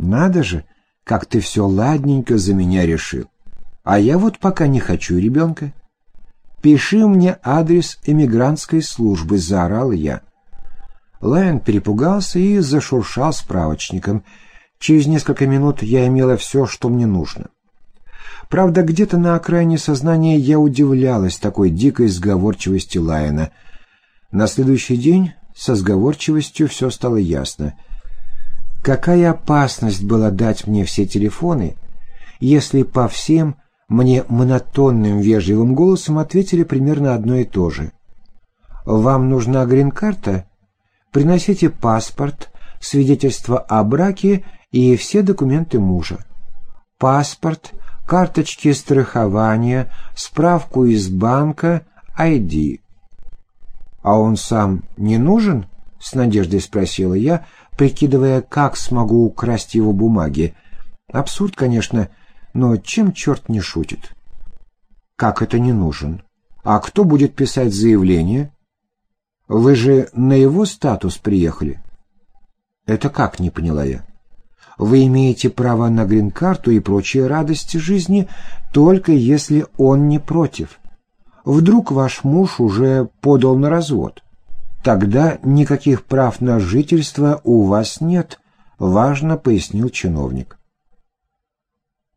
Надо же, как ты все ладненько за меня решил. А я вот пока не хочу ребенка. Пиши мне адрес эмигрантской службы, заорал я. Лайон перепугался и зашуршал справочником. Через несколько минут я имела все, что мне нужно. Правда, где-то на окраине сознания я удивлялась такой дикой сговорчивости Лайона. На следующий день со сговорчивостью все стало ясно. Какая опасность была дать мне все телефоны, если по всем мне монотонным вежливым голосом ответили примерно одно и то же. «Вам нужна грин-карта? Приносите паспорт, свидетельство о браке и все документы мужа. Паспорт, карточки страхования, справку из банка, ID. «А он сам не нужен?» — с надеждой спросила я, прикидывая, как смогу украсть его бумаги. Абсурд, конечно, но чем черт не шутит? «Как это не нужен? А кто будет писать заявление?» «Вы же на его статус приехали?» «Это как?» — не поняла я. Вы имеете право на грин-карту и прочие радости жизни, только если он не против. Вдруг ваш муж уже подал на развод. Тогда никаких прав на жительство у вас нет, важно пояснил чиновник.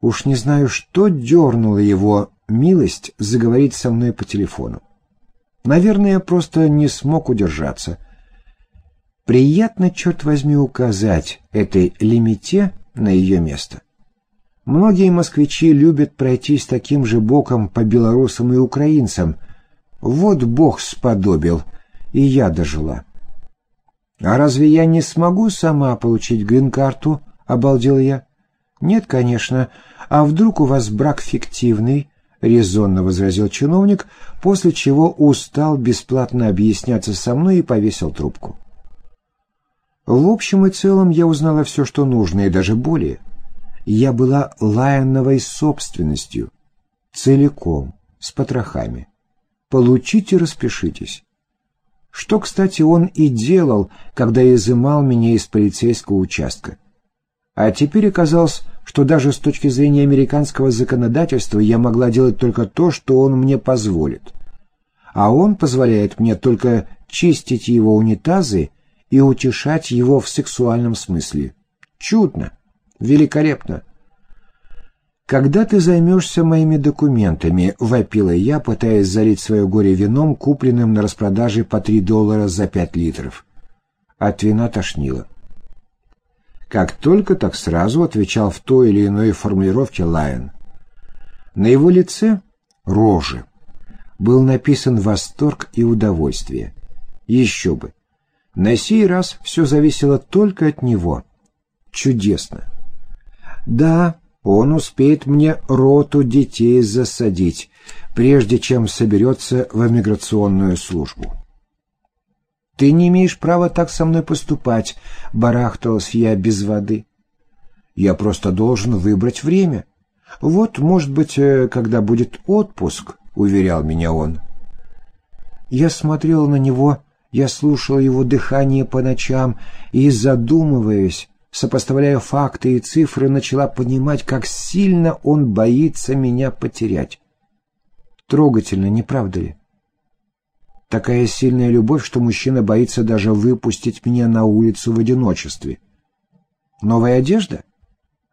Уж не знаю, что дернуло его милость заговорить со мной по телефону. Наверное, просто не смог удержаться — Приятно, черт возьми, указать этой лимите на ее место. Многие москвичи любят пройтись таким же боком по белорусам и украинцам. Вот Бог сподобил, и я дожила. «А разве я не смогу сама получить грин-карту?» — обалдел я. «Нет, конечно. А вдруг у вас брак фиктивный?» — резонно возразил чиновник, после чего устал бесплатно объясняться со мной и повесил трубку. В общем и целом я узнала все, что нужно, и даже более. Я была Лайоновой собственностью, целиком, с потрохами. Получите, распишитесь. Что, кстати, он и делал, когда изымал меня из полицейского участка. А теперь оказалось, что даже с точки зрения американского законодательства я могла делать только то, что он мне позволит. А он позволяет мне только чистить его унитазы и утешать его в сексуальном смысле. Чудно, великолепно. «Когда ты займешься моими документами?» — вопила я, пытаясь залить свое горе вином, купленным на распродаже по три доллара за пять литров. От вина тошнило. Как только, так сразу отвечал в той или иной формулировке Лайон. На его лице, роже, был написан восторг и удовольствие. Еще бы! На сей раз все зависело только от него. Чудесно. Да, он успеет мне роту детей засадить, прежде чем соберется в эмиграционную службу. «Ты не имеешь права так со мной поступать», — барахталась я без воды. «Я просто должен выбрать время. Вот, может быть, э, когда будет отпуск», — уверял меня он. Я смотрел на него я слушал его дыхание по ночам и, задумываясь, сопоставляя факты и цифры, начала понимать, как сильно он боится меня потерять. Трогательно, не правда ли? Такая сильная любовь, что мужчина боится даже выпустить меня на улицу в одиночестве. Новая одежда?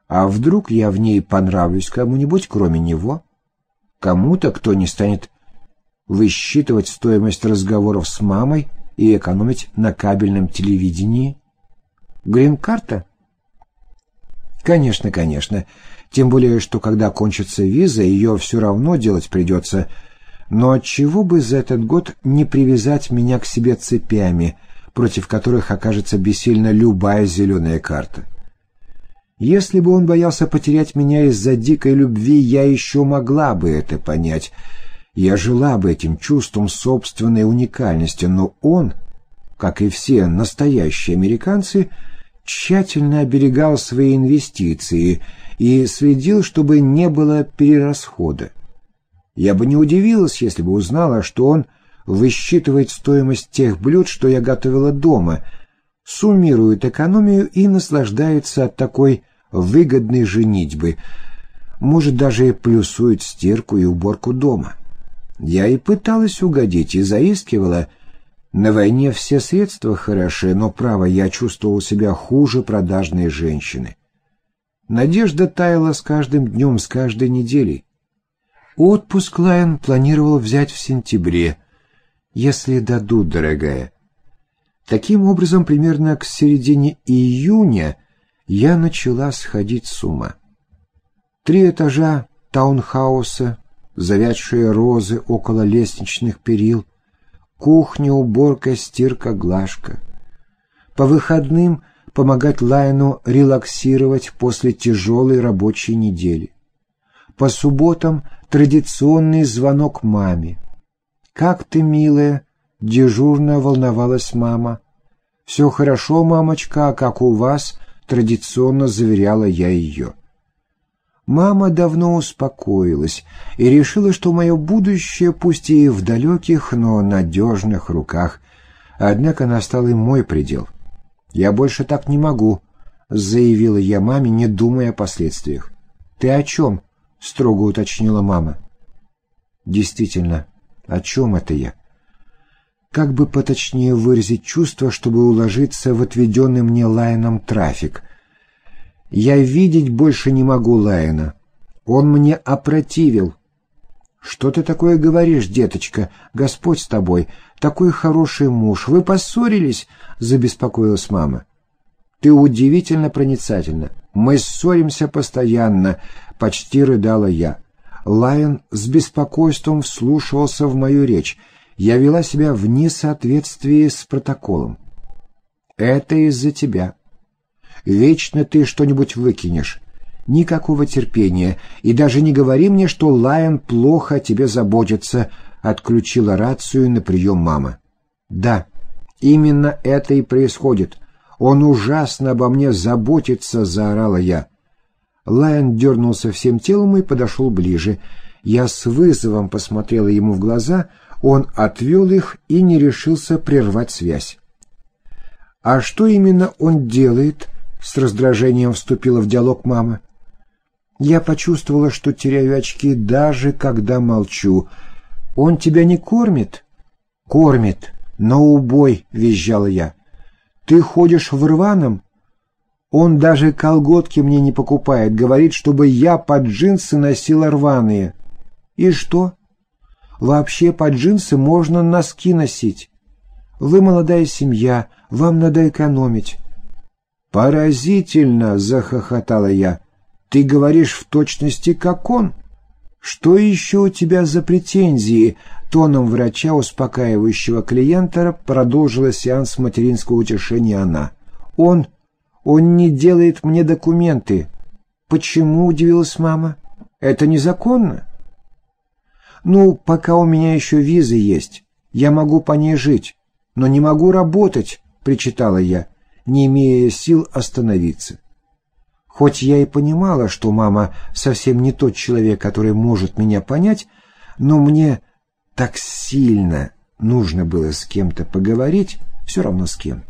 А вдруг я в ней понравлюсь кому-нибудь, кроме него? Кому-то, кто не станет высчитывать стоимость разговоров с мамой и экономить на кабельном телевидении? Грин-карта? Конечно, конечно. Тем более, что когда кончится виза, ее все равно делать придется. Но чего бы за этот год не привязать меня к себе цепями, против которых окажется бессильна любая зеленая карта? Если бы он боялся потерять меня из-за дикой любви, я еще могла бы это понять — я жила бы этим чувством собственной уникальности, но он, как и все настоящие американцы, тщательно оберегал свои инвестиции и следил, чтобы не было перерасхода. Я бы не удивилась, если бы узнала, что он высчитывает стоимость тех блюд, что я готовила дома, суммирует экономию и наслаждается от такой выгодной женитьбы, может, даже и плюсует стирку и уборку дома. Я и пыталась угодить, и заискивала. На войне все средства хороши, но, право, я чувствовал себя хуже продажной женщины. Надежда таяла с каждым днем, с каждой неделей. Отпуск Лайон планировал взять в сентябре, если дадут, дорогая. Таким образом, примерно к середине июня я начала сходить с ума. Три этажа таунхауса, завядшие розы около лестничных перил, кухня, уборка, стирка, глажка. По выходным помогать Лайну релаксировать после тяжелой рабочей недели. По субботам традиционный звонок маме. «Как ты, милая?» — дежурно волновалась мама. «Все хорошо, мамочка, а как у вас?» — традиционно заверяла я ее. Мама давно успокоилась и решила, что мое будущее, пусть и в далеких, но надежных руках. Однако настал и мой предел. «Я больше так не могу», — заявила я маме, не думая о последствиях. «Ты о чем?» — строго уточнила мама. «Действительно, о чем это я?» Как бы поточнее выразить чувство, чтобы уложиться в отведенный мне Лайном трафик — я видеть больше не могу Лайена. Он мне опротивил. «Что ты такое говоришь, деточка? Господь с тобой. Такой хороший муж. Вы поссорились?» — забеспокоилась мама. «Ты удивительно проницательна. Мы ссоримся постоянно», — почти рыдала я. Лайон с беспокойством вслушивался в мою речь. Я вела себя в несоответствии с протоколом. «Это из-за тебя. Вечно ты что-нибудь выкинешь. Никакого терпения. И даже не говори мне, что Лайон плохо о тебе заботится, отключила рацию на прием мама. Да, именно это и происходит. Он ужасно обо мне заботится, заорала я. Лайон дернулся всем телом и подошел ближе. Я с вызовом посмотрела ему в глаза, он отвел их и не решился прервать связь. «А что именно он делает?» С раздражением вступила в диалог мама. Я почувствовала, что теряю очки, даже когда молчу. «Он тебя не кормит?» «Кормит, но убой», — визжала я. «Ты ходишь в рваном?» «Он даже колготки мне не покупает, говорит, чтобы я под джинсы носила рваные». «И что?» «Вообще под джинсы можно носки носить. Вы молодая семья, вам надо экономить. «Поразительно!» — захохотала я. «Ты говоришь в точности, как он. Что еще у тебя за претензии?» Тоном врача, успокаивающего клиента, продолжила сеанс материнского утешения она. «Он... он не делает мне документы». «Почему?» — удивилась мама. «Это незаконно?» «Ну, пока у меня еще визы есть, я могу по ней жить, но не могу работать», — причитала я не имея сил остановиться. Хоть я и понимала, что мама совсем не тот человек, который может меня понять, но мне так сильно нужно было с кем-то поговорить, все равно с кем.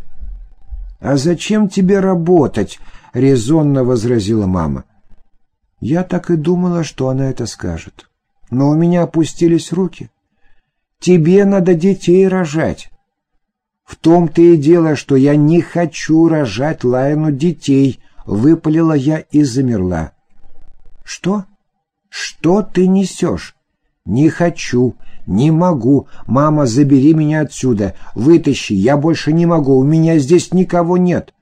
«А зачем тебе работать?» — резонно возразила мама. Я так и думала, что она это скажет. Но у меня опустились руки. «Тебе надо детей рожать. «В том-то и дело, что я не хочу рожать Лайну детей», — выпалила я и замерла. «Что? Что ты несешь?» «Не хочу, не могу. Мама, забери меня отсюда. Вытащи, я больше не могу, у меня здесь никого нет».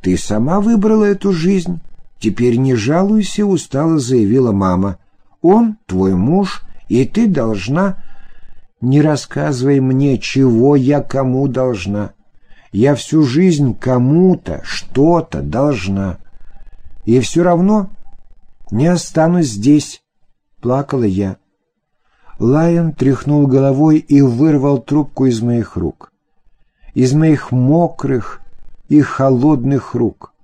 «Ты сама выбрала эту жизнь. Теперь не жалуйся», — устало заявила мама. «Он твой муж, и ты должна...» Не рассказывай мне, чего я кому должна. Я всю жизнь кому-то что-то должна. И все равно не останусь здесь, — плакала я. Лайон тряхнул головой и вырвал трубку из моих рук. Из моих мокрых и холодных рук.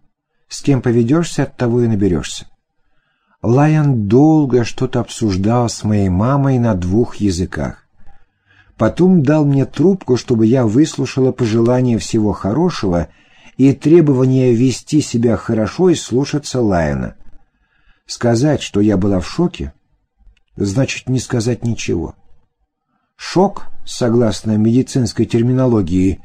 С кем поведешься, от того и наберешься. Лайон долго что-то обсуждал с моей мамой на двух языках. Потом дал мне трубку, чтобы я выслушала пожелания всего хорошего и требование вести себя хорошо и слушаться Лайена. Сказать, что я была в шоке, значит не сказать ничего. Шок, согласно медицинской терминологии,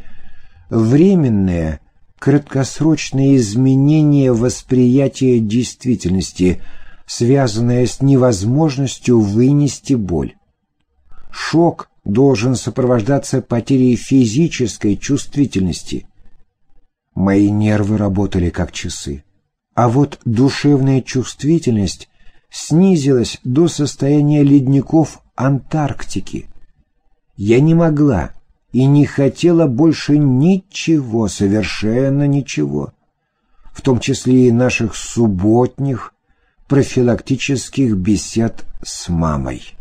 временное, краткосрочное изменение восприятия действительности, связанное с невозможностью вынести боль. Шок должен сопровождаться потерей физической чувствительности. Мои нервы работали как часы. А вот душевная чувствительность снизилась до состояния ледников Антарктики. Я не могла и не хотела больше ничего, совершенно ничего, в том числе и наших субботних профилактических бесед с мамой.